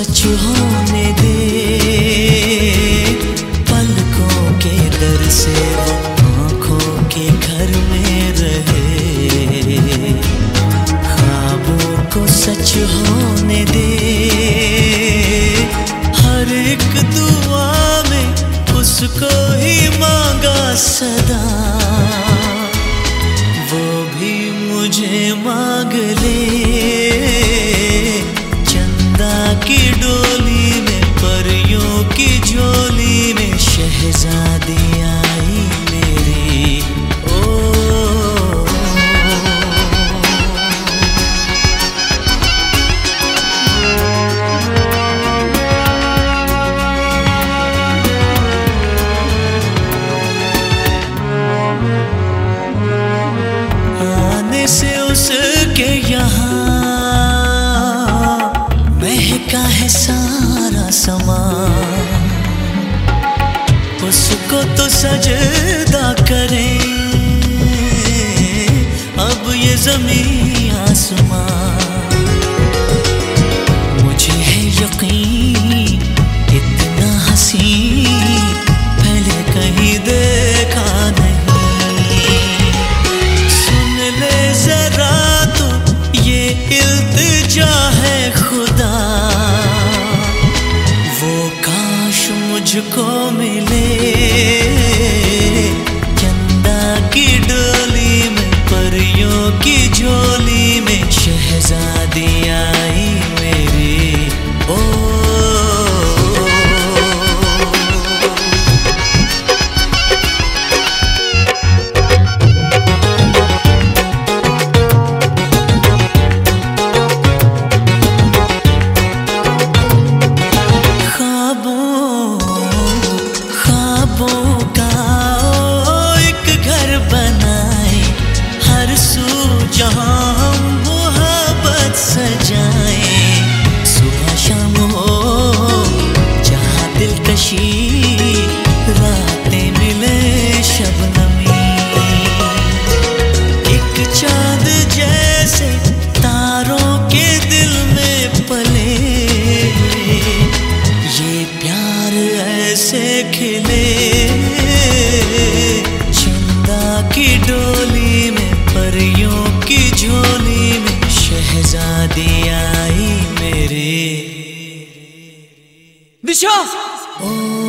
सच होने दे। पलकों के दर से वो आँखों के घर में रहे। खाबों को सच होने दे। हर एक दुआ में उसको ही मांगा सदा। वो भी मुझे मांग ले। सजदा करें। अब ये ज़मीन आसमान जहाँ सजाए सुबह शाम हो मिले जैसे तारों के दिल में पले। ये प्यार ऐसे खिले। お